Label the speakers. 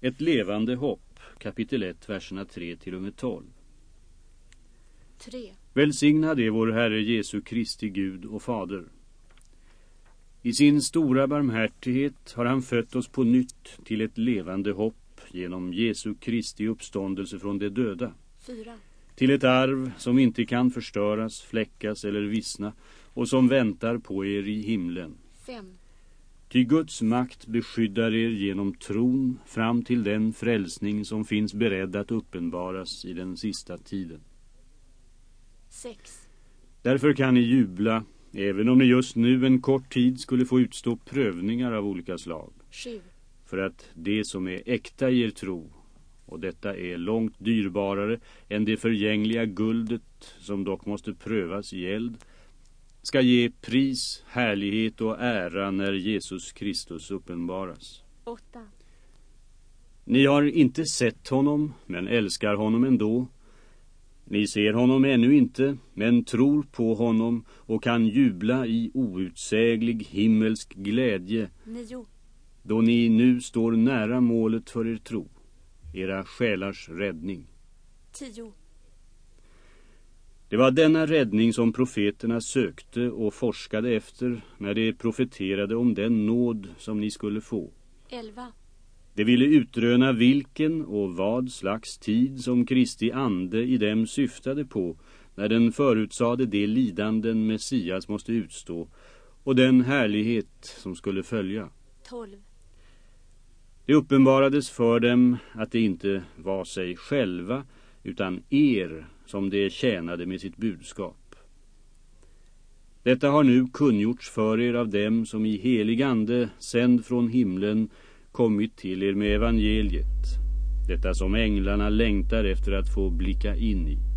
Speaker 1: Ett levande hopp, kapitel 1, verserna 3 till och med 12.
Speaker 2: 3.
Speaker 1: Välsignad är vår Herre Jesu Kristi Gud och Fader. I sin stora barmhärtighet har han fött oss på nytt till ett levande hopp genom Jesu Kristi uppståndelse från de döda.
Speaker 2: 4.
Speaker 1: Till ett arv som inte kan förstöras, fläckas eller vissna och som väntar på er i himlen.
Speaker 2: 5.
Speaker 1: Ty Guds makt beskyddar er genom tron fram till den frälsning som finns beredd att uppenbaras i den sista tiden.
Speaker 2: 6.
Speaker 1: Därför kan ni jubla, även om ni just nu en kort tid skulle få utstå prövningar av olika slag.
Speaker 2: 7.
Speaker 1: För att det som är äkta i er tro, och detta är långt dyrbarare än det förgängliga guldet som dock måste prövas i eld, ska ge pris, härlighet och ära när Jesus Kristus uppenbaras.
Speaker 2: 8.
Speaker 1: Ni har inte sett honom, men älskar honom ändå. Ni ser honom ännu inte, men tror på honom och kan jubla i outsäglig himmelsk glädje
Speaker 2: 9.
Speaker 1: då ni nu står nära målet för er tro, era själars räddning.
Speaker 2: 10.
Speaker 1: Det var denna räddning som profeterna sökte och forskade efter när de profeterade om den nåd som ni skulle få.
Speaker 2: 11.
Speaker 1: De ville utröna vilken och vad slags tid som Kristi ande i dem syftade på när den förutsade de lidanden Messias måste utstå och den härlighet som skulle följa.
Speaker 2: 12.
Speaker 1: Det uppenbarades för dem att det inte var sig själva utan er som det tjänade med sitt budskap. Detta har nu kungjorts för er av dem som i helig ande sänd från himlen kommit till er med evangeliet. Detta som änglarna längtar efter att få blicka in i.